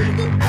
Thank you.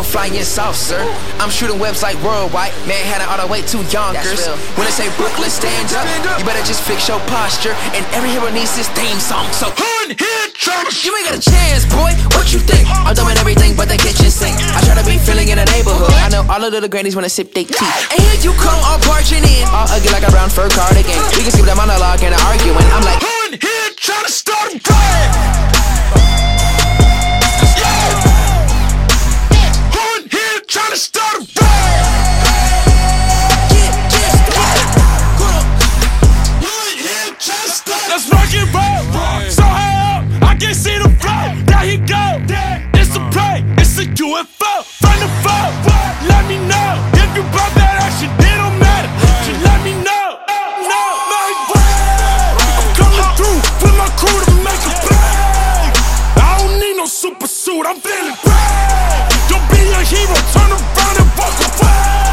No flying saucer. I'm shooting webs like worldwide. Manhattan all the way to Yonkers. When I say Brooklyn, stand up. You better just fix your posture. And every hero needs his theme song. So Hood here tryna you ain't got a chance, boy. What you think? I'm doing everything but the kitchen sink. I try to be feeling in the neighborhood. I know all of the little grannies wanna sip their tea. And here you come, all barging in. All ugly like a brown fur cardigan. We can skip the monologue and the arguing. I'm like, Hood here tryna to a can see the flow. There he go. It's a play, it's a UFO. From the phone, let me know if you brought that action. It don't matter. Just let me know. No, my. I'm coming through with my crew to make a play. I don't need no super suit. I'm feeling brave. Don't be a hero. Turn around and walk away.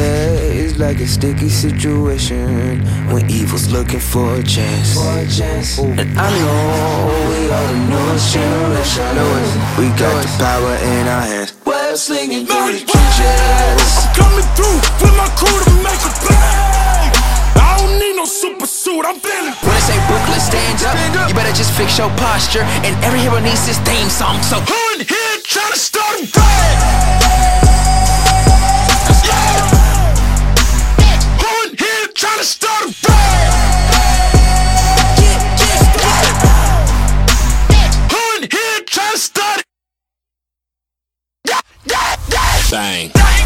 Every day is like a sticky situation when evil's looking for a chance. And I know we are the newest generation. We got the power in our hands. We're slinging through the trenches. I'm coming through with my crew to make a play. I don't need no super suit. I'm feeling when I say Brooklyn, stand up. You better just fix your posture. And every hero needs his theme song. So Hood here tryna start a Bang.